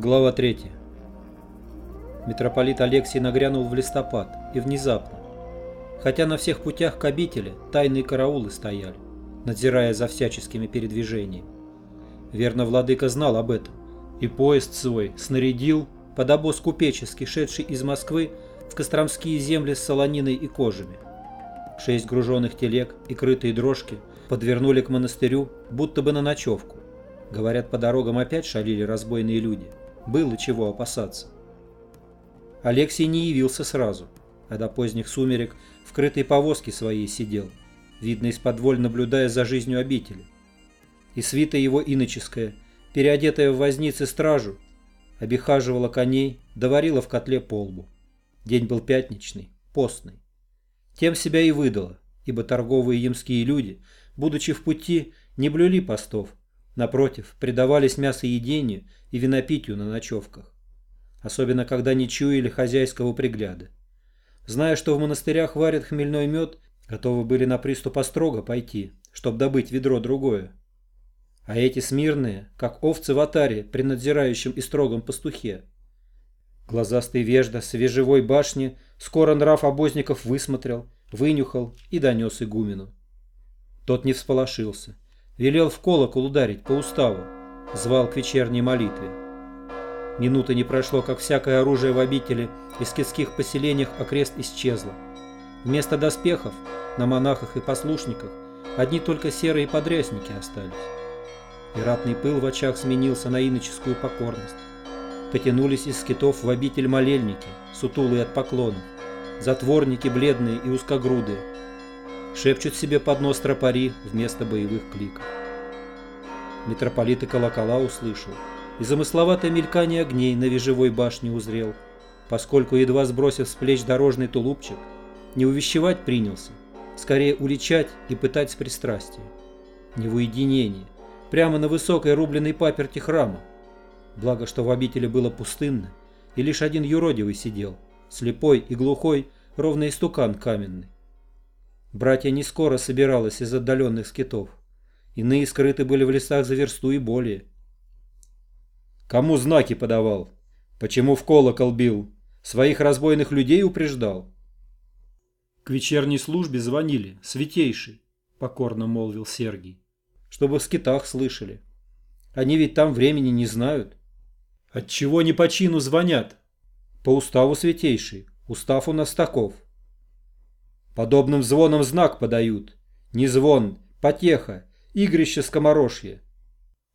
Глава 3. Митрополит Алексий нагрянул в листопад, и внезапно. Хотя на всех путях к обители тайные караулы стояли, надзирая за всяческими передвижениями. Верно, владыка знал об этом, и поезд свой снарядил под обоз купеческий, шедший из Москвы в Костромские земли с солониной и кожами. Шесть груженных телег и крытые дрожки подвернули к монастырю, будто бы на ночевку. Говорят, по дорогам опять шалили разбойные люди. Было чего опасаться. Алексей не явился сразу, а до поздних сумерек в крытой повозке своей сидел, видно из-под наблюдая за жизнью обители. И свита его иноческая, переодетая в возницы стражу, обихаживала коней, доварила в котле полбу. День был пятничный, постный. Тем себя и выдало, ибо торговые ямские люди, будучи в пути, не блюли постов, напротив, предавались мясоедению и винопитию на ночевках особенно когда не чуяли хозяйского пригляда. Зная, что в монастырях варят хмельной мед, готовы были на приступ острога пойти, чтобы добыть ведро другое. А эти смирные, как овцы в атаре при надзирающем и строгом пастухе. Глазастый вежда с вежевой башни скоро нрав обозников высмотрел, вынюхал и донес игумену. Тот не всполошился, велел в колокол ударить по уставу, звал к вечерней молитве. Минуты не прошло, как всякое оружие в обители и скитских поселениях окрест исчезло. Вместо доспехов на монахах и послушниках одни только серые подрясники остались. И пыл в очах сменился на иноческую покорность. Потянулись из скитов в обитель молельники, сутулые от поклонов, затворники бледные и узкогрудые. Шепчут себе под нос тропари вместо боевых кликов. Митрополит и колокола услышал – и замысловатое мелькание огней на вежевой башне узрел, поскольку, едва сбросив с плеч дорожный тулупчик, не увещевать принялся, скорее уличать и пытать с пристрастием. Не в уединении, прямо на высокой рубленной паперти храма. Благо, что в обители было пустынно, и лишь один юродивый сидел, слепой и глухой, ровно истукан каменный. Братья не скоро собиралось из отдаленных скитов. Иные скрыты были в лесах за версту и более – Кому знаки подавал? Почему в колокол бил? Своих разбойных людей упреждал? К вечерней службе звонили, святейший, покорно молвил Сергий, чтобы в скитах слышали. Они ведь там времени не знают. Отчего не по чину звонят? По уставу святейший, устав у нас таков. Подобным звоном знак подают. Не звон, потеха, игрище скоморожье.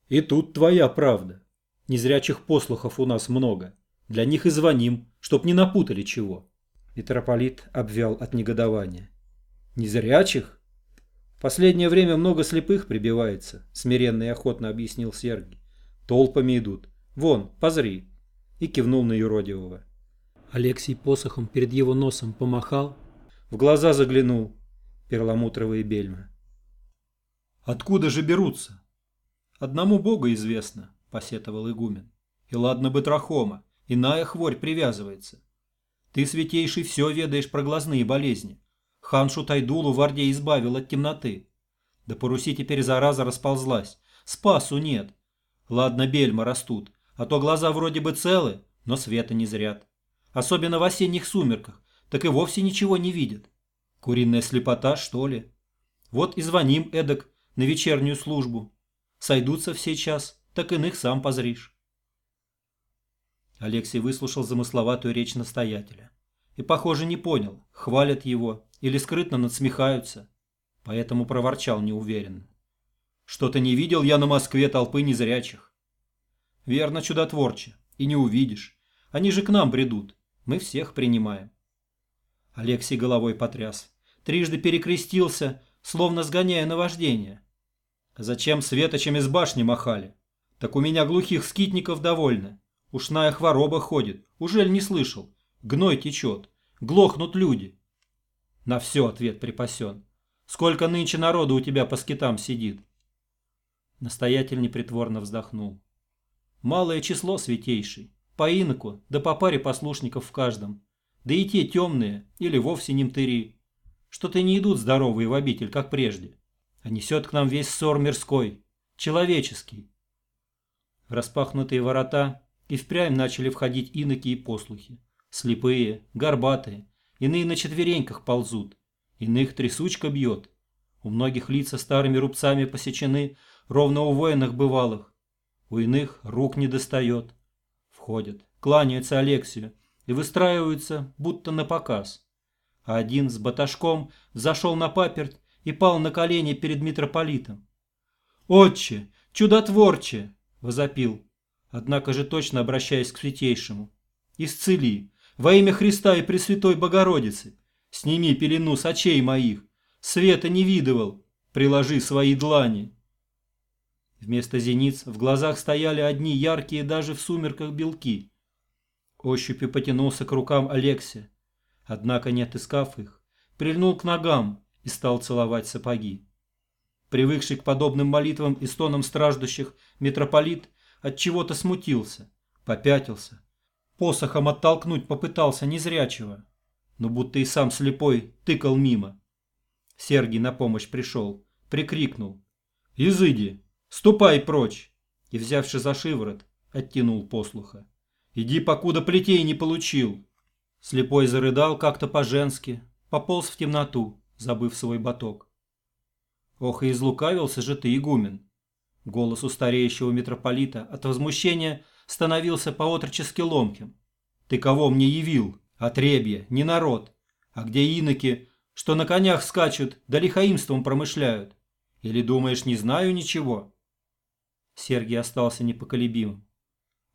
И тут твоя правда. Незрячих послухов у нас много. Для них и звоним, чтоб не напутали чего. Митрополит обвял от негодования. Незрячих? В последнее время много слепых прибивается, смиренно и охотно объяснил Сергий. Толпами идут. Вон, позри. И кивнул на юродивого. Алексей посохом перед его носом помахал, в глаза заглянул, перламутровые бельма. Откуда же берутся? Одному Богу известно посетовал игумен. И ладно бы трахома, иная хворь привязывается. Ты, святейший, все ведаешь про глазные болезни. Ханшу Тайдулу в Орде избавил от темноты. Да по Руси теперь зараза расползлась. Спасу нет. Ладно, бельма растут, а то глаза вроде бы целы, но света не зрят. Особенно в осенних сумерках, так и вовсе ничего не видят. Куриная слепота, что ли? Вот и звоним эдак на вечернюю службу. Сойдутся все час, так иных сам позришь. Алексей выслушал замысловатую речь настоятеля. И, похоже, не понял, хвалят его или скрытно надсмехаются, поэтому проворчал неуверенно. Что-то не видел я на Москве толпы незрячих. Верно, чудотворче, и не увидишь. Они же к нам бредут, мы всех принимаем. Алексей головой потряс, трижды перекрестился, словно сгоняя наваждение. Зачем светочем из башни махали? Так у меня глухих скитников довольно. Ушная хвороба ходит. Ужель не слышал? Гной течет. Глохнут люди. На все ответ припасен. Сколько нынче народу у тебя по скитам сидит? Настоятель непритворно вздохнул. Малое число святейший. По иноку, да по паре послушников в каждом. Да и те темные, или вовсе немтыри. Что-то не идут здоровые в обитель, как прежде. А несет к нам весь ссор мирской, человеческий. Распахнутые ворота и впрямь начали входить иноки и послухи. Слепые, горбатые, иные на четвереньках ползут, иных трясучка бьет. У многих лица старыми рубцами посечены, ровно у воинах бывалых. У иных рук не достает. Входят, кланяются Алексию и выстраиваются, будто на показ. Один с баташком зашел на паперть и пал на колени перед митрополитом. «Отче! Чудотворче!» – возопил, однако же точно обращаясь к святейшему. «Исцели! Во имя Христа и Пресвятой Богородицы! Сними пелену с очей моих! Света не видывал! Приложи свои длани!» Вместо зениц в глазах стояли одни яркие даже в сумерках белки. Ощупью потянулся к рукам Алексия, однако, не отыскав их, прильнул к ногам и стал целовать сапоги. Привыкший к подобным молитвам и стонам страждущих, митрополит от чего-то смутился, попятился. Посохом оттолкнуть попытался незрячего, но будто и сам слепой тыкал мимо. Сергий на помощь пришел, прикрикнул. «Изыди! Ступай прочь!» И, взявши за шиворот, оттянул послуха. «Иди, покуда плетей не получил!» Слепой зарыдал как-то по-женски, пополз в темноту, забыв свой баток. Ох, и излукавился же ты, игумен. Голос у стареющего митрополита от возмущения становился по-отрочески ломким. Ты кого мне явил? Отребье, не народ. А где иноки, что на конях скачут, да лихаимством промышляют? Или думаешь, не знаю ничего? Сергий остался непоколебимым.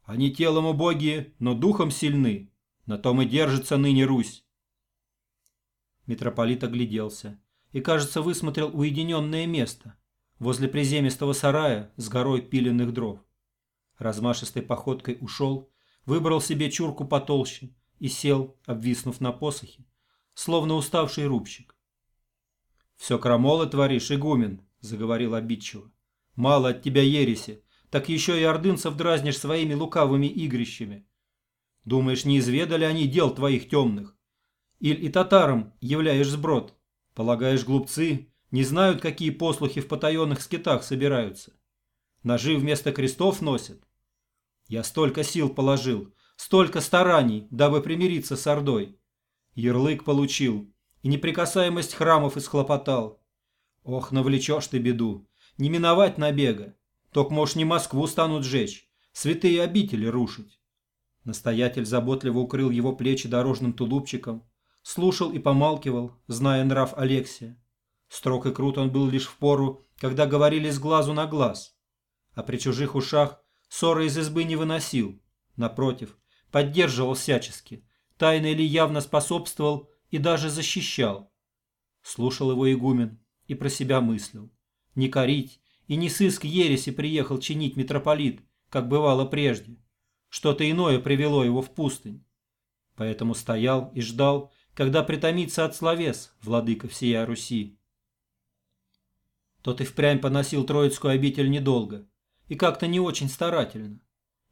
Они телом убогие, но духом сильны. На том и держится ныне Русь. Митрополит огляделся и, кажется, высмотрел уединенное место возле приземистого сарая с горой пиленных дров. Размашистой походкой ушел, выбрал себе чурку потолще и сел, обвиснув на посохе, словно уставший рубщик. «Все крамолы творишь, игумен», — заговорил обидчиво. «Мало от тебя ереси, так еще и ордынцев дразнишь своими лукавыми игрищами. Думаешь, не изведали они дел твоих темных? Иль и татарам являешь сброд?» Полагаешь, глупцы не знают, какие послухи в потаенных скитах собираются? Ножи вместо крестов носят? Я столько сил положил, столько стараний, дабы примириться с Ордой. Ярлык получил и неприкасаемость храмов исхлопотал. Ох, навлечешь ты беду, не миновать набега. Ток, может, не Москву станут жечь, святые обители рушить. Настоятель заботливо укрыл его плечи дорожным тулупчиком, слушал и помалкивал, зная нрав Алексия. Строг и крут он был лишь в пору, когда говорили с глазу на глаз. А при чужих ушах ссоры из избы не выносил. Напротив, поддерживал всячески, тайно или явно способствовал и даже защищал. Слушал его игумен и про себя мыслил. Не корить и не сыск ереси приехал чинить митрополит, как бывало прежде. Что-то иное привело его в пустынь. Поэтому стоял и ждал, когда притомится от словес владыка всея Руси. Тот и впрямь поносил Троицкую обитель недолго и как-то не очень старательно.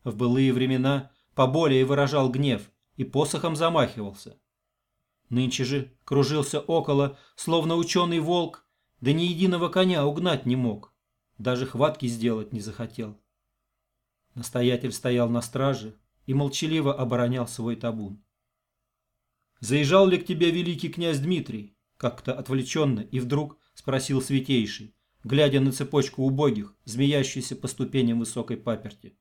В былые времена поболее выражал гнев и посохом замахивался. Нынче же кружился около, словно ученый волк, да ни единого коня угнать не мог, даже хватки сделать не захотел. Настоятель стоял на страже и молчаливо оборонял свой табун. «Заезжал ли к тебе великий князь Дмитрий?» Как-то отвлеченно и вдруг спросил Святейший, глядя на цепочку убогих, змеящуюся по ступеням высокой паперти.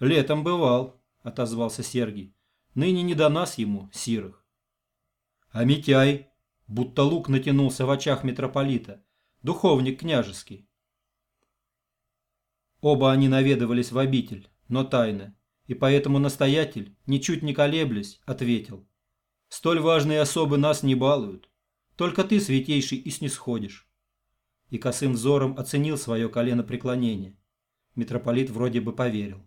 «Летом бывал», — отозвался Сергий. «Ныне не до нас ему, сирых». «А Митяй?» Будто лук натянулся в очах митрополита. Духовник княжеский. Оба они наведывались в обитель, но тайно, и поэтому настоятель, ничуть не колеблясь, ответил. Столь важные особы нас не балуют. Только ты, святейший, и снисходишь. И косым взором оценил свое колено преклонения. Митрополит вроде бы поверил.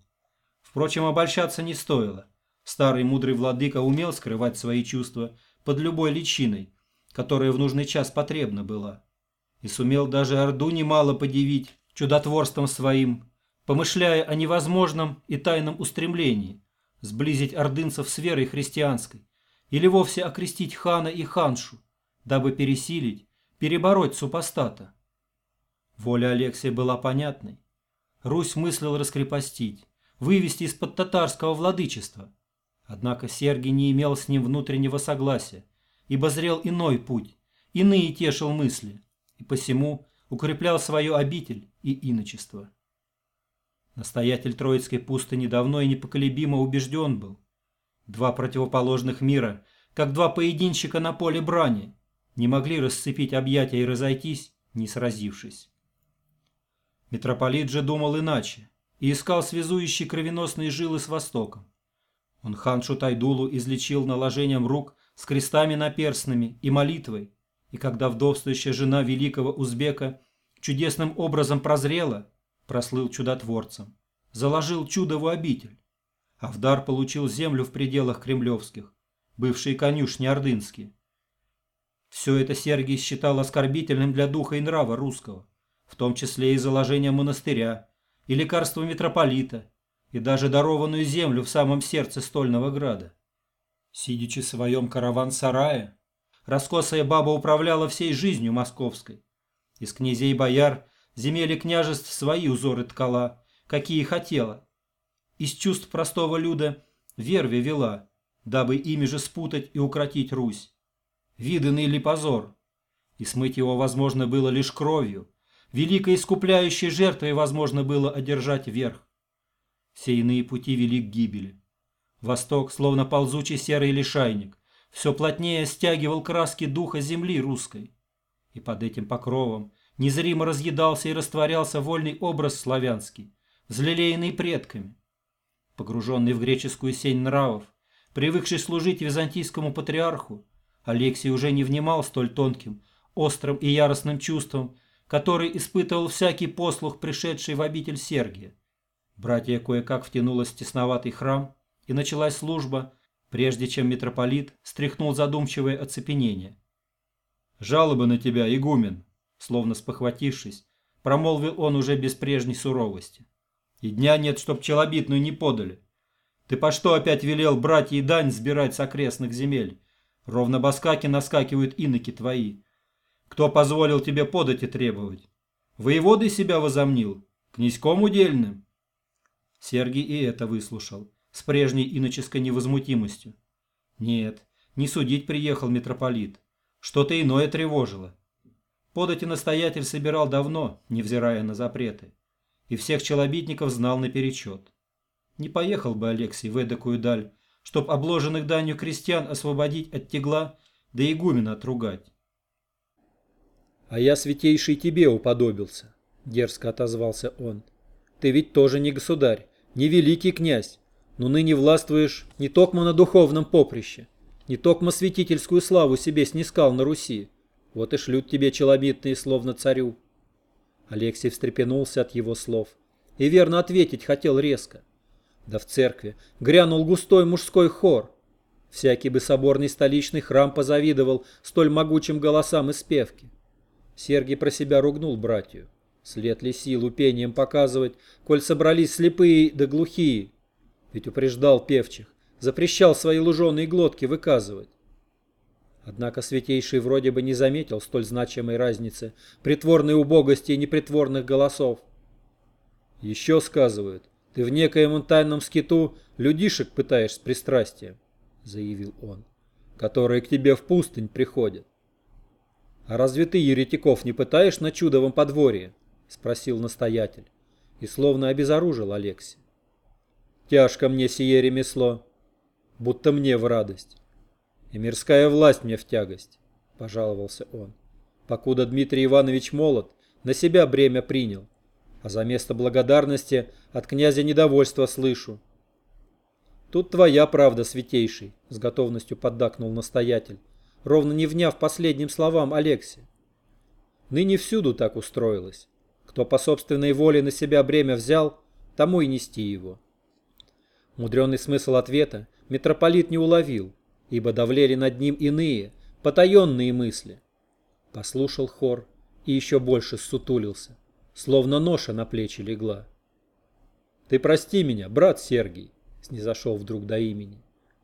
Впрочем, обольщаться не стоило. Старый мудрый владыка умел скрывать свои чувства под любой личиной, которая в нужный час потребна была. И сумел даже Орду немало подивить чудотворством своим, помышляя о невозможном и тайном устремлении сблизить ордынцев с верой христианской, или вовсе окрестить хана и ханшу, дабы пересилить, перебороть супостата. Воля Алексия была понятной. Русь мыслил раскрепостить, вывести из-под татарского владычества. Однако Сергий не имел с ним внутреннего согласия, ибо зрел иной путь, иные тешил мысли, и посему укреплял свою обитель и иночество. Настоятель Троицкой пустыни давно и непоколебимо убежден был. Два противоположных мира, как два поединщика на поле брани, не могли расцепить объятия и разойтись, не сразившись. Митрополит же думал иначе и искал связующие кровеносные жилы с Востоком. Он ханшу Тайдулу излечил наложением рук с крестами наперстными и молитвой, и когда вдовствующая жена великого узбека чудесным образом прозрела, прослыл чудотворцем, заложил чудову обитель, а в дар получил землю в пределах кремлевских, бывшие конюшни ордынские. Все это Сергий считал оскорбительным для духа и нрава русского, в том числе и заложение монастыря, и лекарство митрополита, и даже дарованную землю в самом сердце стольного града. Сидячи в своем караван-сарае, раскосая баба управляла всей жизнью московской. Из князей бояр земели княжеств свои узоры ткала, какие хотела. Из чувств простого люда верве вела, дабы ими же спутать и укротить Русь. Виданный ли позор? И смыть его возможно было лишь кровью. Великой искупляющей жертвой возможно было одержать верх. Все иные пути вели к гибели. Восток, словно ползучий серый лишайник, все плотнее стягивал краски духа земли русской. И под этим покровом незримо разъедался и растворялся вольный образ славянский, взлелеянный предками. Погруженный в греческую сень нравов, привыкший служить византийскому патриарху, Алексий уже не внимал столь тонким, острым и яростным чувством, который испытывал всякий послух, пришедший в обитель Сергия. Братья кое-как втянулось в тесноватый храм, и началась служба, прежде чем митрополит стряхнул задумчивое оцепенение. «Жалобы на тебя, игумен!» Словно спохватившись, промолвил он уже без прежней суровости. «И дня нет, чтоб челобитную не подали. Ты по что опять велел братья и дань сбирать с окрестных земель? Ровно баскаки наскакивают иноки твои. Кто позволил тебе подать и требовать? Воеводой себя возомнил? Князьком удельным?» Сергий и это выслушал с прежней иноческой невозмутимостью. Нет, не судить приехал митрополит. Что-то иное тревожило. Подать и настоятель собирал давно, невзирая на запреты. И всех челобитников знал наперечет. Не поехал бы Алексей в эдакую даль, чтоб обложенных данью крестьян освободить от тегла, да игумена отругать. «А я, святейший, тебе уподобился», — дерзко отозвался он. «Ты ведь тоже не государь, не великий князь, но ныне властвуешь не токмо на духовном поприще, не токмо святительскую славу себе снискал на Руси. Вот и шлют тебе челобитные, словно царю». Алексей встрепенулся от его слов и верно ответить хотел резко. Да в церкви грянул густой мужской хор. Всякий бы соборный столичный храм позавидовал столь могучим голосам и спевки. Сергий про себя ругнул братью. След ли силу пением показывать, коль собрались слепые да глухие, ведь упреждал певчих, запрещал свои луженые глотки выказывать. Однако Святейший вроде бы не заметил столь значимой разницы притворной убогости и непритворных голосов. Еще сказывают, ты в некоем тайном скиту людишек пытаешь с пристрастием, заявил он, которые к тебе в пустынь приходят. А разве ты еретиков не пытаешь на чудовом подворье? спросил настоятель и словно обезоружил Алексия. Тяжко мне сие ремесло, будто мне в радость. И мирская власть мне в тягость, пожаловался он. Покуда Дмитрий Иванович молод, на себя бремя принял, а за место благодарности от князя недовольство слышу. Тут твоя правда, святейший, с готовностью поддакнул настоятель, ровно не вняв последним словам Алексия. Ныне всюду так устроилось. Кто по собственной воле на себя бремя взял, тому и нести его. Мудренный смысл ответа митрополит не уловил, ибо давлели над ним иные, потаенные мысли. Послушал хор и еще больше ссутулился, словно ноша на плечи легла. «Ты прости меня, брат Сергий», — снизошел вдруг до имени.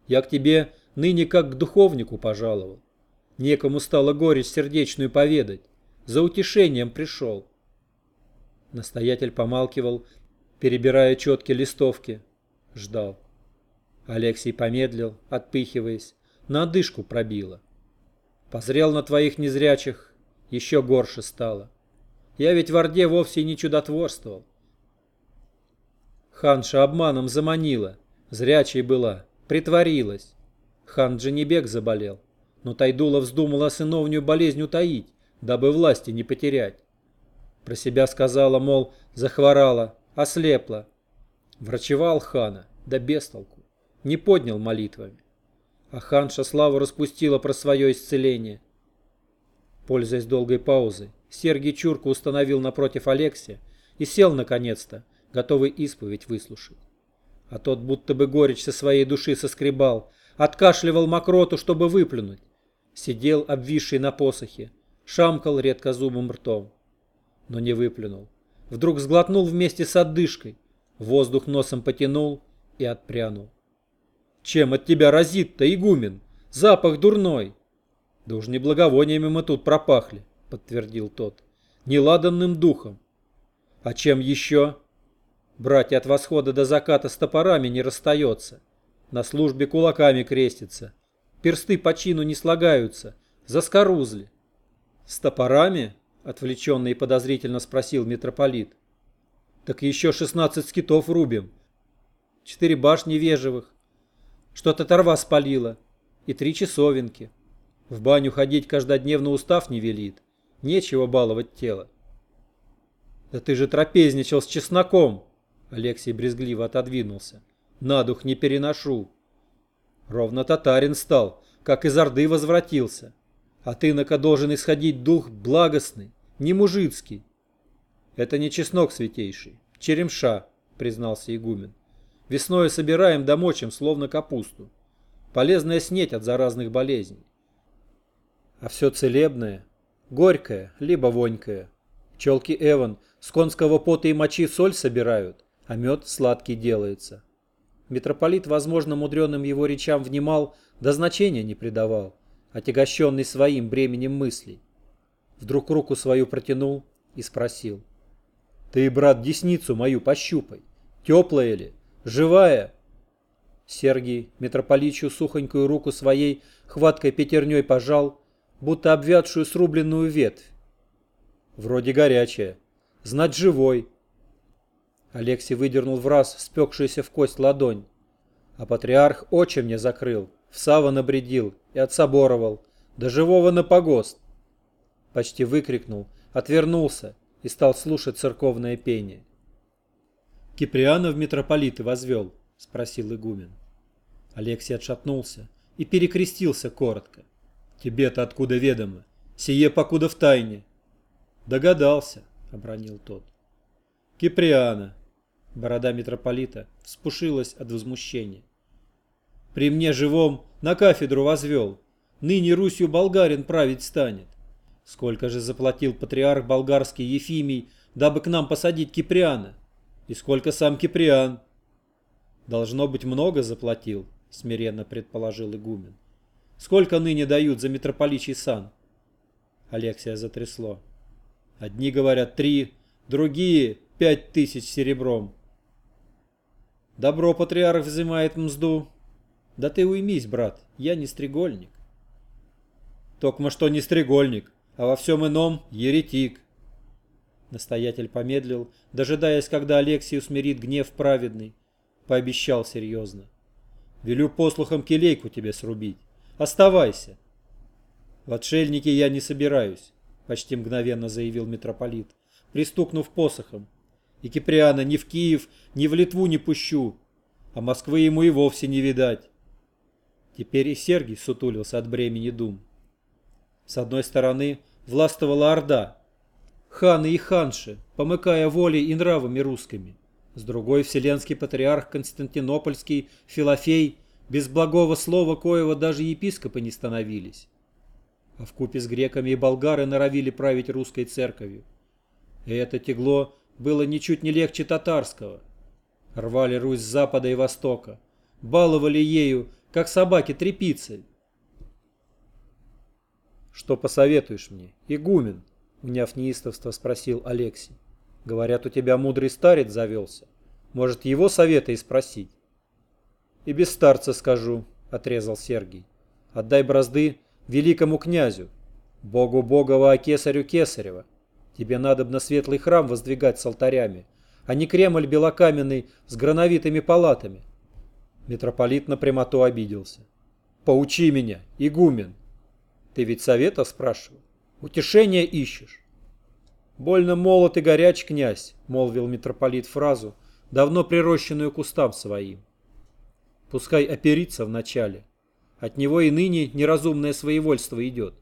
«Я к тебе ныне как к духовнику пожаловал. Некому стало горечь сердечную поведать, за утешением пришел». Настоятель помалкивал перебирая четки листовки. Ждал. Алексей помедлил, отпыхиваясь. На одышку пробило. Позрел на твоих незрячих, еще горше стало. Я ведь в Орде вовсе не чудотворствовал. Ханша обманом заманила, зрячей была, притворилась. Хан Джанибек заболел, но Тайдула вздумала сыновнюю болезнь утаить, дабы власти не потерять. Про себя сказала, мол, захворала, ослепла. Врачевал хана, да без толку, не поднял молитвами. А ханша славу распустила про свое исцеление. Пользуясь долгой паузой, Сергий Чурка установил напротив Алексия и сел наконец-то, готовый исповедь выслушать. А тот будто бы горечь со своей души соскребал, откашливал мокроту, чтобы выплюнуть. Сидел, обвисший на посохе, шамкал редкозубым ртом но не выплюнул. Вдруг сглотнул вместе с отдышкой, воздух носом потянул и отпрянул. «Чем от тебя разит-то, игумен? Запах дурной!» «Да уж не благовониями мы тут пропахли», — подтвердил тот. «Неладанным духом». «А чем еще?» «Братья от восхода до заката с топорами не расстается. На службе кулаками крестится. Персты по чину не слагаются. Заскорузли». «С топорами?» Отвлеченно и подозрительно спросил митрополит. Так еще шестнадцать скитов рубим. Четыре башни вежевых. Что-то торва спалило. И три часовенки. В баню ходить каждодневно устав не велит. Нечего баловать тело. Да ты же трапезничал с чесноком. Алексей брезгливо отодвинулся. На дух не переношу. Ровно татарин стал, как из Орды возвратился. А ты, нака, должен исходить дух благостный, не мужицкий. Это не чеснок святейший, черемша, признался игумен. Весною собираем да мочим, словно капусту. Полезная снеть от заразных болезней. А все целебное, горькое, либо вонькое. Пчелки Эван с конского пота и мочи соль собирают, а мед сладкий делается. Митрополит, возможно, мудреным его речам внимал, да значения не придавал, отягощенный своим бременем мыслей. Вдруг руку свою протянул и спросил. «Ты, брат, десницу мою пощупай. Теплая ли? Живая?» Сергий митрополичью сухонькую руку своей хваткой пятерней пожал, будто обвядшую срубленную ветвь. «Вроде горячая. Знать живой». Алексей выдернул в раз спекшуюся в кость ладонь. А патриарх очи мне закрыл, в сава набредил и отсоборовал, до живого на погост почти выкрикнул, отвернулся и стал слушать церковное пение. «Киприана в митрополиты возвел?» – спросил игумен. Алексей отшатнулся и перекрестился коротко. «Тебе-то откуда ведомо? Сие покуда в тайне». «Догадался», – обронил тот. «Киприана», – борода митрополита вспушилась от возмущения. «При мне живом на кафедру возвел, ныне Русью болгарин править станет. Сколько же заплатил патриарх болгарский Ефимий, дабы к нам посадить Киприана? И сколько сам Киприан? Должно быть, много заплатил, смиренно предположил игумен. Сколько ныне дают за митрополичий сан? Алексия затрясло. Одни говорят три, другие пять тысяч серебром. Добро патриарх взимает мзду. Да ты уймись, брат, я не стрегольник. Токмо что не стрегольник, а во всем ином еретик. Настоятель помедлил, дожидаясь, когда Алексий усмирит гнев праведный. Пообещал серьезно. Велю послухом келейку тебе срубить. Оставайся. В отшельники я не собираюсь, почти мгновенно заявил митрополит, пристукнув посохом. И Киприана ни в Киев, ни в Литву не пущу, а Москвы ему и вовсе не видать. Теперь и Сергий сутулился от бремени дум. С одной стороны властвовала Орда, ханы и ханши, помыкая волей и нравами русскими. С другой вселенский патриарх Константинопольский Филофей, без благого слова коего даже епископы не становились. А вкупе с греками и болгары норовили править русской церковью. И это тягло было ничуть не легче татарского. Рвали Русь с запада и востока, баловали ею, как собаки трепицей, «Что посоветуешь мне, игумен?» — уняв неистовство, спросил Алексий. «Говорят, у тебя мудрый старец завелся. Может, его совета и спросить? И без старца скажу, отрезал Сергий. Отдай бразды великому князю, богу Богова, а кесарю Кесарева. Тебе надо на светлый храм воздвигать с алтарями, а не Кремль белокаменный с грановитыми палатами. Митрополит на прямоту обиделся. «Поучи меня, игумен!» «Ты ведь совета спрашивал? Утешения ищешь?» «Больно молод и горяч, князь», — молвил митрополит фразу, давно прирощенную кустам своим. «Пускай оперится вначале. От него и ныне неразумное своевольство идет.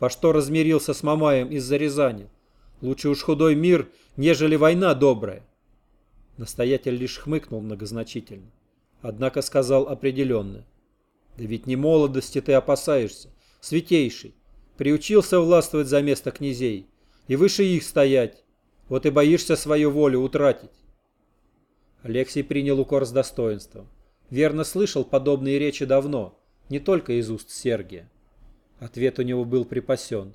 По что размирился с Мамаем из-за Рязани? Лучше уж худой мир, нежели война добрая». Настоятель лишь хмыкнул многозначительно. Однако сказал определенно. Да ведь не молодости ты опасаешься, святейший. Приучился властвовать за место князей и выше их стоять. Вот и боишься свою волю утратить. Алексей принял укор с достоинством. Верно слышал подобные речи давно, не только из уст Сергия. Ответ у него был припасен.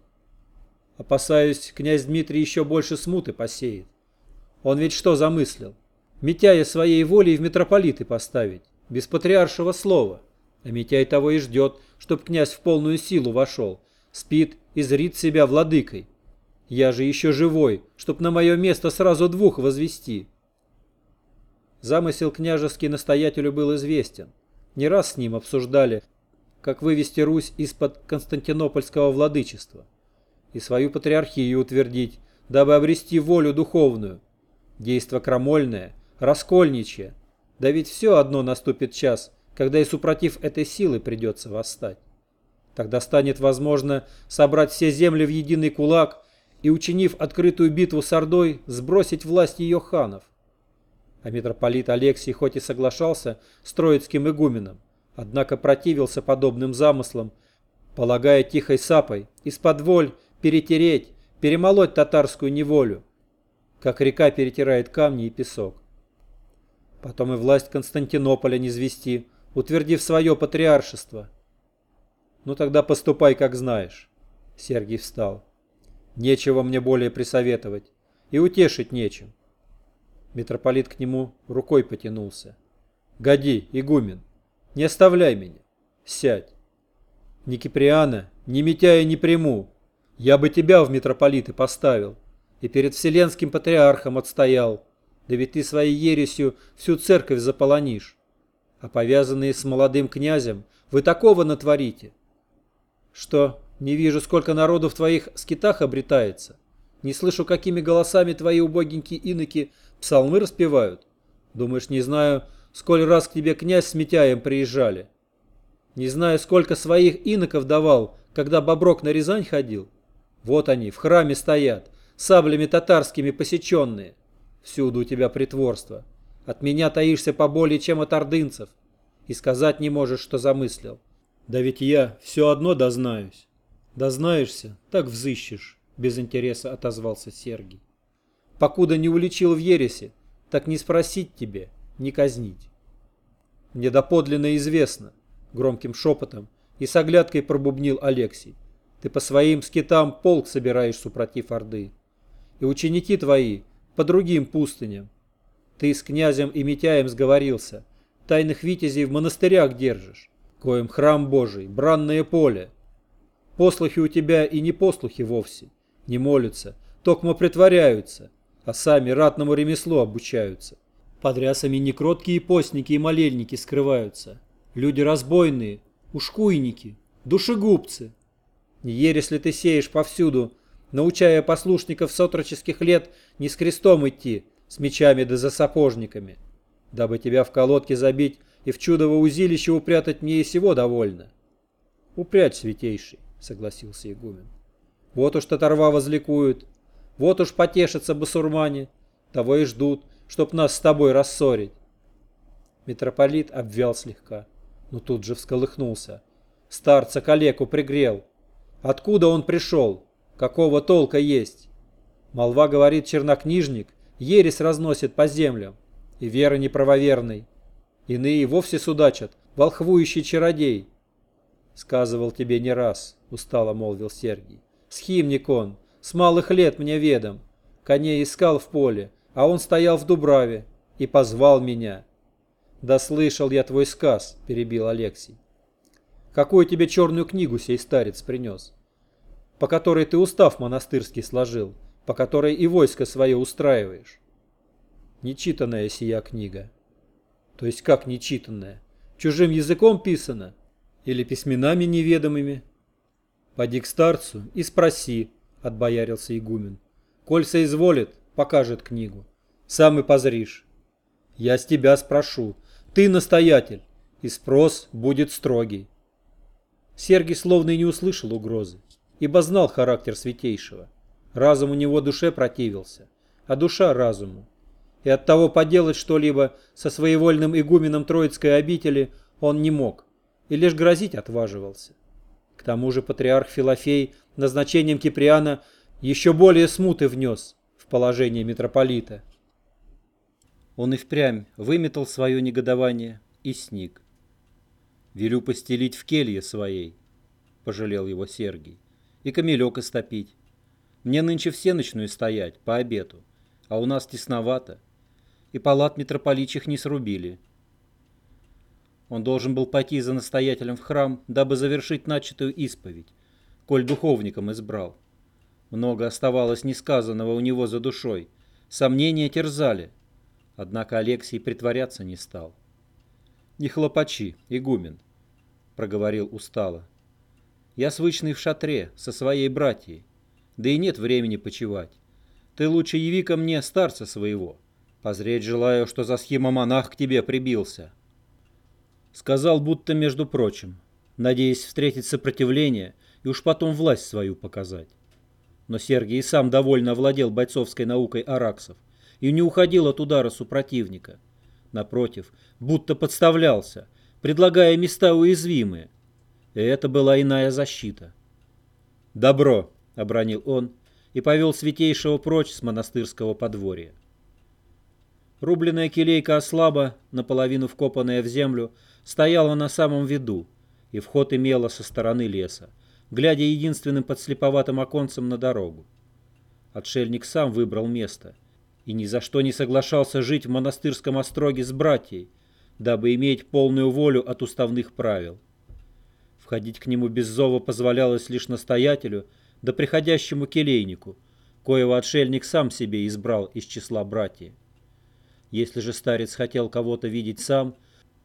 Опасаюсь, князь Дмитрий еще больше смуты посеет. Он ведь что замыслил? Митяя своей волей в митрополиты поставить, без патриаршего слова. А Митяй того и ждет, чтоб князь в полную силу вошел, спит и зрит себя владыкой. Я же еще живой, чтоб на мое место сразу двух возвести. Замысел княжеский настоятелю был известен. Не раз с ним обсуждали, как вывести Русь из-под Константинопольского владычества и свою патриархию утвердить, дабы обрести волю духовную. Действо крамольное, раскольничье. Да ведь все одно наступит час, когда и супротив этой силы придется восстать. Тогда станет возможно собрать все земли в единый кулак и, учинив открытую битву с Ордой, сбросить власть ее ханов. А митрополит Алексий хоть и соглашался с троицким игуменом, однако противился подобным замыслам, полагая тихой сапой из-под воль перетереть, перемолоть татарскую неволю, как река перетирает камни и песок. Потом и власть Константинополя не звести, утвердив свое патриаршество. Ну тогда поступай, как знаешь. Сергий встал. Нечего мне более присоветовать. И утешить нечем. Митрополит к нему рукой потянулся. Годи, игумен, не оставляй меня. Сядь. Ни Киприана, ни Митяя не приму. Я бы тебя в митрополиты поставил. И перед вселенским патриархом отстоял. Да ведь ты своей ересью всю церковь заполонишь. А повязанные с молодым князем, вы такого натворите. Что, не вижу, сколько народу в твоих скитах обретается. Не слышу, какими голосами твои убогенькие иноки псалмы распевают. Думаешь, не знаю, сколь раз к тебе князь с Митяем приезжали. Не знаю, сколько своих иноков давал, когда Боброк на Рязань ходил. Вот они, в храме стоят, саблями татарскими посеченные. Всюду у тебя притворство. От меня таишься поболее, чем от ордынцев. И сказать не можешь, что замыслил. Да ведь я все одно дознаюсь. Дознаешься, так взыщешь, без интереса отозвался Сергий. Покуда не уличил в ересе, так не спросить тебе, не казнить. Мне доподлинно известно, громким шепотом и с оглядкой пробубнил Алексей. Ты по своим скитам полк собираешь супротив Орды. И ученики твои по другим пустыням. Ты с князем и Митяем сговорился, тайных витязей в монастырях держишь, коим храм Божий, бранное поле. Послухи у тебя и не послухи вовсе, не молятся, токмо притворяются, а сами ратному ремеслу обучаются. Под рясами некроткие постники и молельники скрываются, люди разбойные, ушкуйники, душегубцы. Не ересь ли ты сеешь повсюду, научая послушников с отроческих лет не с крестом идти, с мечами да за сапожниками, дабы тебя в колодке забить и в чудово узилище упрятать мне и сего довольно. Упрячь, святейший, согласился игумен. Вот уж татарва возликуют, вот уж потешатся басурмане, того и ждут, чтоб нас с тобой рассорить. Митрополит обвял слегка, но тут же всколыхнулся. Старца калеку пригрел. Откуда он пришел? Какого толка есть? Молва говорит чернокнижник, ересь разносит по землям, и вера неправоверной. Иные вовсе судачат, волхвующий чародей. Сказывал тебе не раз, устало молвил Сергий. Схимник он, с малых лет мне ведом. Коней искал в поле, а он стоял в Дубраве. и позвал меня. Да слышал я твой сказ, перебил Алексей. Какую тебе черную книгу сей старец принес? По которой ты устав монастырский сложил, по которой и войско свое устраиваешь. Нечитанная сия книга. То есть как нечитанная? Чужим языком писана? Или письменами неведомыми? Поди к старцу и спроси, отбоярился игумен. Коль соизволит, покажет книгу. Сам и позришь. Я с тебя спрошу. Ты настоятель, и спрос будет строгий. Сергий словно и не услышал угрозы, ибо знал характер святейшего. Разум у него душе противился, а душа разуму. И оттого поделать что-либо со своевольным игуменом Троицкой обители он не мог, и лишь грозить отваживался. К тому же патриарх Филофей назначением Киприана еще более смуты внес в положение митрополита. Он и впрямь выметал свое негодование и сник. «Велю постелить в келье своей», — пожалел его Сергий, — «и камелек истопить. Мне нынче всеночную стоять, по обету, а у нас тесновато, и палат митрополичих не срубили». Он должен был пойти за настоятелем в храм, дабы завершить начатую исповедь, коль духовником избрал. Много оставалось несказанного у него за душой. Сомнения терзали. Однако Алексей притворяться не стал. «Не хлопачи, игумен», — проговорил устало. «Я свычный в шатре, со своей братьей, да и нет времени почевать. Ты лучше яви ко мне старца своего. Позреть желаю, что за схемомонах к тебе прибился». Сказал, будто между прочим, надеясь встретить сопротивление и уж потом власть свою показать. Но Сергий сам довольно овладел бойцовской наукой араксов и не уходил от удара супротивника. Напротив, будто подставлялся, предлагая места уязвимые. И это была иная защита. «Добро!» — обронил он и повел святейшего прочь с монастырского подворья. Рубленная келейка ослаба, наполовину вкопанная в землю, стояла на самом виду, и вход имела со стороны леса глядя единственным подслеповатым оконцем на дорогу. Отшельник сам выбрал место и ни за что не соглашался жить в монастырском остроге с братьей, дабы иметь полную волю от уставных правил. Входить к нему без зова позволялось лишь настоятелю да приходящему келейнику, коего отшельник сам себе избрал из числа братьев. Если же старец хотел кого-то видеть сам,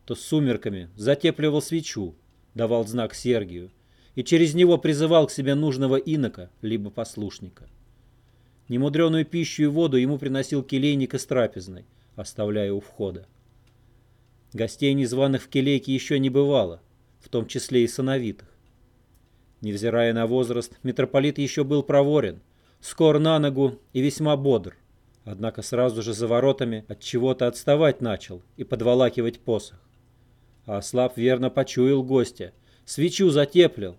то с сумерками затепливал свечу, давал знак Сергию, и через него призывал к себе нужного инока, либо послушника. Немудреную пищу и воду ему приносил келейник из трапезной, оставляя у входа. Гостей, незваных в келейке, еще не бывало, в том числе и сыновитых. Невзирая на возраст, митрополит еще был проворен, скор на ногу и весьма бодр. Однако сразу же за воротами от чего-то отставать начал и подволакивать посох. А ослаб верно почуял гостя Свечу затеплил.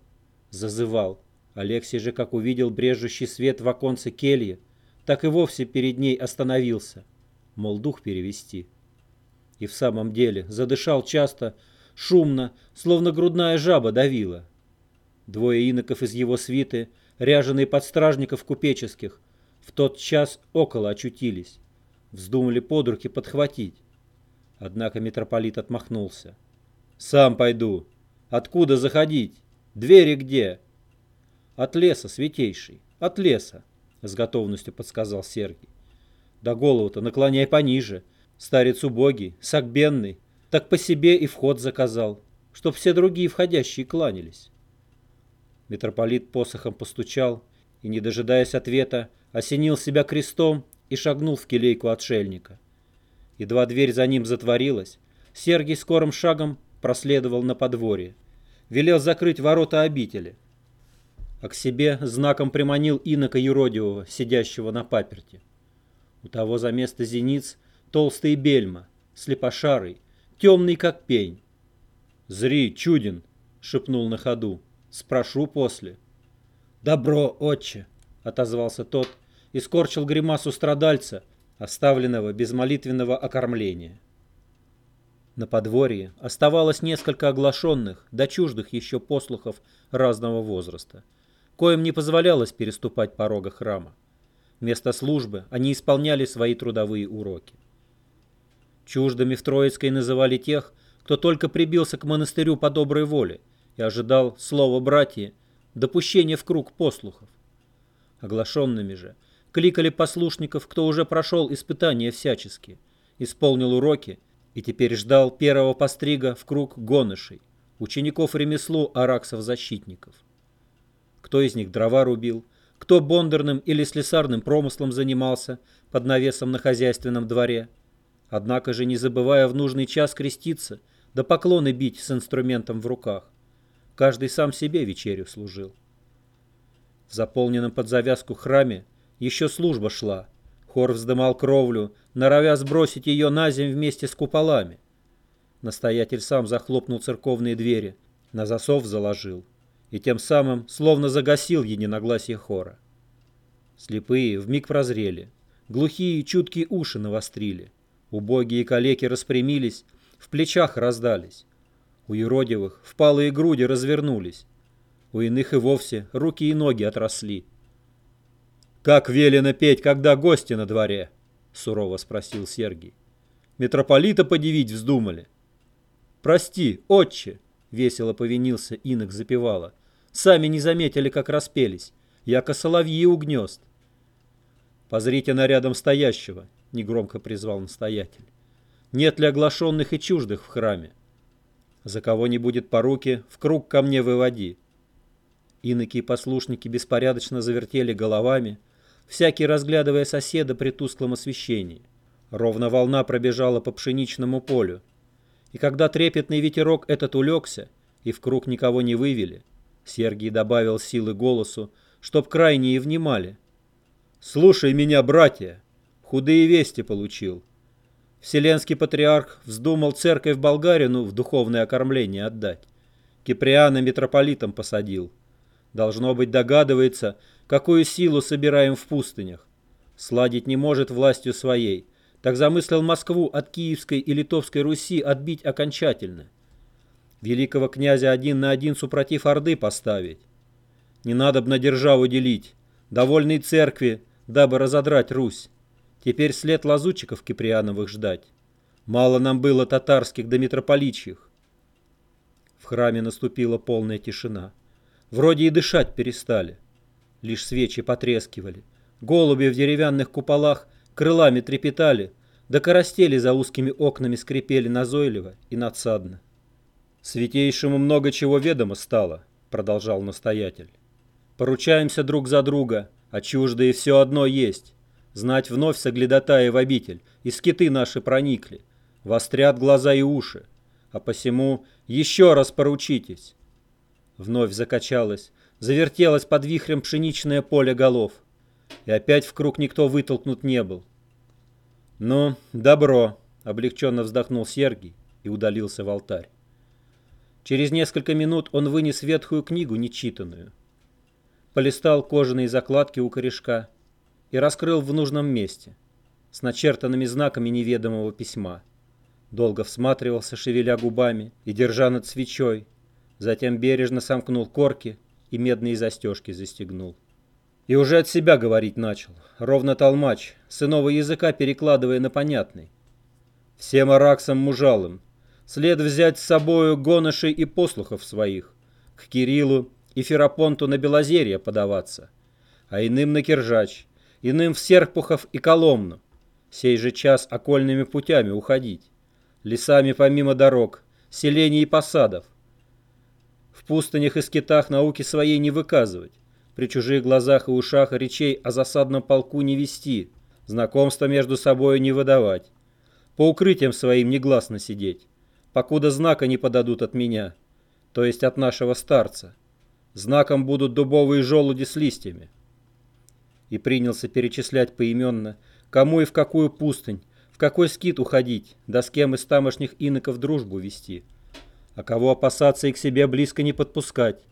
Зазывал. Алексей же, как увидел брежущий свет в оконце кельи, так и вовсе перед ней остановился. Мол, дух перевести. И в самом деле задышал часто, шумно, словно грудная жаба давила. Двое иноков из его свиты, ряженые подстражников купеческих, в тот час около очутились. Вздумали под руки подхватить. Однако митрополит отмахнулся. «Сам пойду. Откуда заходить? Двери где? От леса, святейший, от леса, с готовностью подсказал Сергий. Да голову-то наклоняй пониже. Старец убогий, сагбенный, так по себе и вход заказал, чтоб все другие входящие кланялись. Митрополит посохом постучал и, не дожидаясь ответа, осенил себя крестом и шагнул в келейку отшельника. Едва дверь за ним затворилась, Сергий скорым шагом проследовал на подворье велел закрыть ворота обители, а к себе знаком приманил инока юродивого, сидящего на паперте. У того за место зениц толстый бельма, слепошарый, темный как пень. «Зри, чуден!» — шепнул на ходу. «Спрошу после». «Добро, отче!» — отозвался тот и скорчил гримасу страдальца, оставленного без молитвенного окормления. На подворье оставалось несколько оглашенных, да чуждых еще послухов разного возраста, коим не позволялось переступать порога храма. Вместо службы они исполняли свои трудовые уроки. Чуждыми в Троицкой называли тех, кто только прибился к монастырю по доброй воле и ожидал слова братья, допущения в круг послухов. Оглашенными же кликали послушников, кто уже прошел испытания всячески, исполнил уроки и теперь ждал первого пострига в круг гонышей, учеников ремеслу араксов-защитников. Кто из них дрова рубил, кто бондарным или слесарным промыслом занимался под навесом на хозяйственном дворе. Однако же, не забывая в нужный час креститься, да поклоны бить с инструментом в руках. Каждый сам себе вечерю служил. В заполненном под завязку храме еще служба шла. Хор вздымал кровлю, норовя сбросить ее на земь вместе с куполами. Настоятель сам захлопнул церковные двери, на засов заложил и тем самым словно загасил единогласие хора. Слепые вмиг прозрели, глухие чуткие уши навострили, убогие калеки распрямились, в плечах раздались. У юродивых впалые груди развернулись, у иных и вовсе руки и ноги отросли. «Как велено петь, когда гости на дворе?» — сурово спросил Сергий. «Митрополита подивить вздумали?» «Прости, отче!» — весело повинился инок запевала. «Сами не заметили, как распелись. Яко соловьи у гнезд». «Позрите на рядом стоящего», — негромко призвал настоятель. «Нет ли оглашенных и чуждых в храме? За кого не будет поруки, в круг ко мне выводи». Иноки и послушники беспорядочно завертели головами, всякий разглядывая соседа при тусклом освещении. Ровно волна пробежала по пшеничному полю. И когда трепетный ветерок этот улегся, и в круг никого не вывели, Сергий добавил силы голосу, чтоб крайние внимали. «Слушай меня, братья! Худые вести получил. Вселенский патриарх вздумал церковь Болгарину в духовное окормление отдать. Киприана митрополитом посадил. Должно быть, догадывается, какую силу собираем в пустынях. Сладить не может властью своей. Так замыслил Москву от Киевской и Литовской Руси отбить окончательно. Великого князя один на один супротив Орды поставить. Не надо б на державу делить. Довольной церкви, дабы разодрать Русь. Теперь след лазутчиков Киприановых ждать. Мало нам было татарских да митрополичьих. В храме наступила полная тишина. Вроде и дышать перестали. Лишь свечи потрескивали. Голуби в деревянных куполах крылами трепетали, да коростели за узкими окнами скрипели назойливо и надсадно. «Святейшему много чего ведомо стало», — продолжал настоятель. «Поручаемся друг за друга, а чуждые все одно есть. Знать вновь соглядатая в обитель, и скиты наши проникли, вострят глаза и уши, а посему еще раз поручитесь, Вновь закачалось, завертелось под вихрем пшеничное поле голов. И опять в круг никто вытолкнут не был. «Ну, добро», — облегченно вздохнул Сергий и удалился в алтарь. Через несколько минут он вынес ветхую книгу, нечитанную. Полистал кожаные закладки у корешка и раскрыл в нужном месте, с начертанными знаками неведомого письма. Долго всматривался, шевеля губами и держа над свечой, затем бережно сомкнул корки и медные застежки застегнул. И уже от себя говорить начал, ровно толмач, с иного языка перекладывая на понятный. Всем араксам мужалым, след взять с собою гоношей и послухов своих, к Кириллу и Ферапонту на Белозерье подаваться, а иным на Киржач, иным в Серпухов и Коломну, сей же час окольными путями уходить, лесами помимо дорог, селений и посадов, в пустынях и скитах науки своей не выказывать, при чужих глазах и ушах речей о засадном полку не вести, знакомства между собою не выдавать, по укрытиям своим негласно сидеть, покуда знака не подадут от меня, то есть от нашего старца. Знаком будут дубовые желуди с листьями. И принялся перечислять поименно, кому и в какую пустынь, в какой скит уходить, да с кем из тамошних иноков дружбу вести а кого опасаться и к себе близко не подпускать.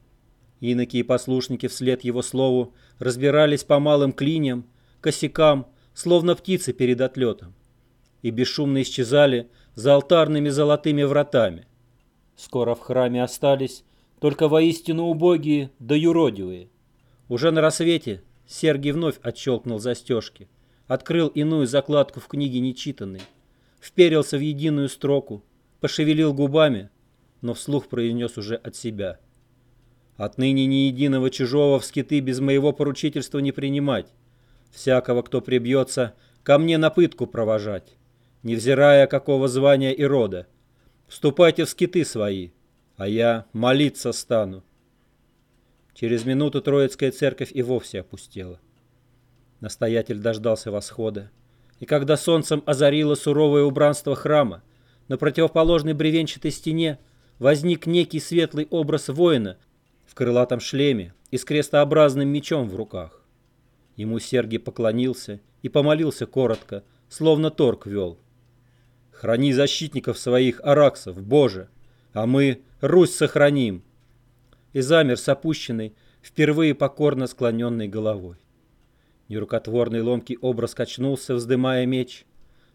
Иноки и послушники вслед его слову разбирались по малым клиньям, косякам, словно птицы перед отлетом, и бесшумно исчезали за алтарными золотыми вратами. Скоро в храме остались только воистину убогие да юродивые. Уже на рассвете Сергий вновь отщелкнул застежки, открыл иную закладку в книге нечитанной, вперился в единую строку, пошевелил губами, но вслух произнес уже от себя. «Отныне ни единого чужого в скиты без моего поручительства не принимать, всякого, кто прибьется, ко мне на пытку провожать, невзирая какого звания и рода. Вступайте в скиты свои, а я молиться стану». Через минуту Троицкая церковь и вовсе опустела. Настоятель дождался восхода, и когда солнцем озарило суровое убранство храма, на противоположной бревенчатой стене возник некий светлый образ воина в крылатом шлеме и с крестообразным мечом в руках. Ему Сергий поклонился и помолился коротко, словно торг вел. «Храни защитников своих, араксов, Боже, а мы Русь сохраним!» И замер с опущенной, впервые покорно склоненной головой. Нерукотворный ломкий образ качнулся, вздымая меч.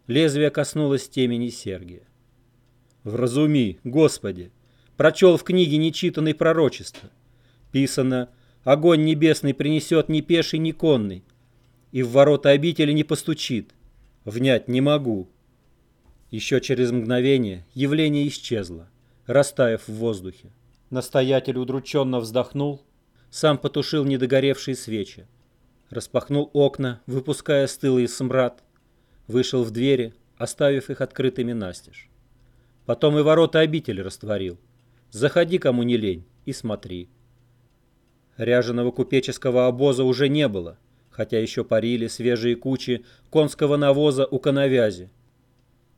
Лезвие коснулось темени Сергия. «Вразуми, Господи!» Прочел в книге нечитанное пророчество. Писано «Огонь небесный принесет ни пеший, ни конный, и в ворота обители не постучит. Внять не могу». Еще через мгновение явление исчезло, растаяв в воздухе. Настоятель удрученно вздохнул, сам потушил недогоревшие свечи распахнул окна, выпуская стылый смрад, вышел в двери, оставив их открытыми настежь. Потом и ворота обители растворил. Заходи, кому не лень, и смотри. Ряженого купеческого обоза уже не было, хотя еще парили свежие кучи конского навоза у коновязи.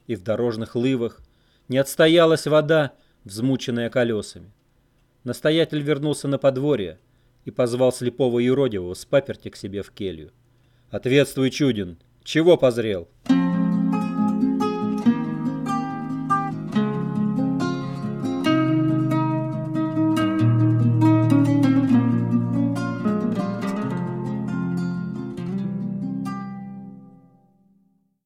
И в дорожных лывах не отстоялась вода, взмученная колесами. Настоятель вернулся на подворье, и позвал слепого юродивого с паперти к себе в келью. «Ответствуй, Чудин! Чего позрел?»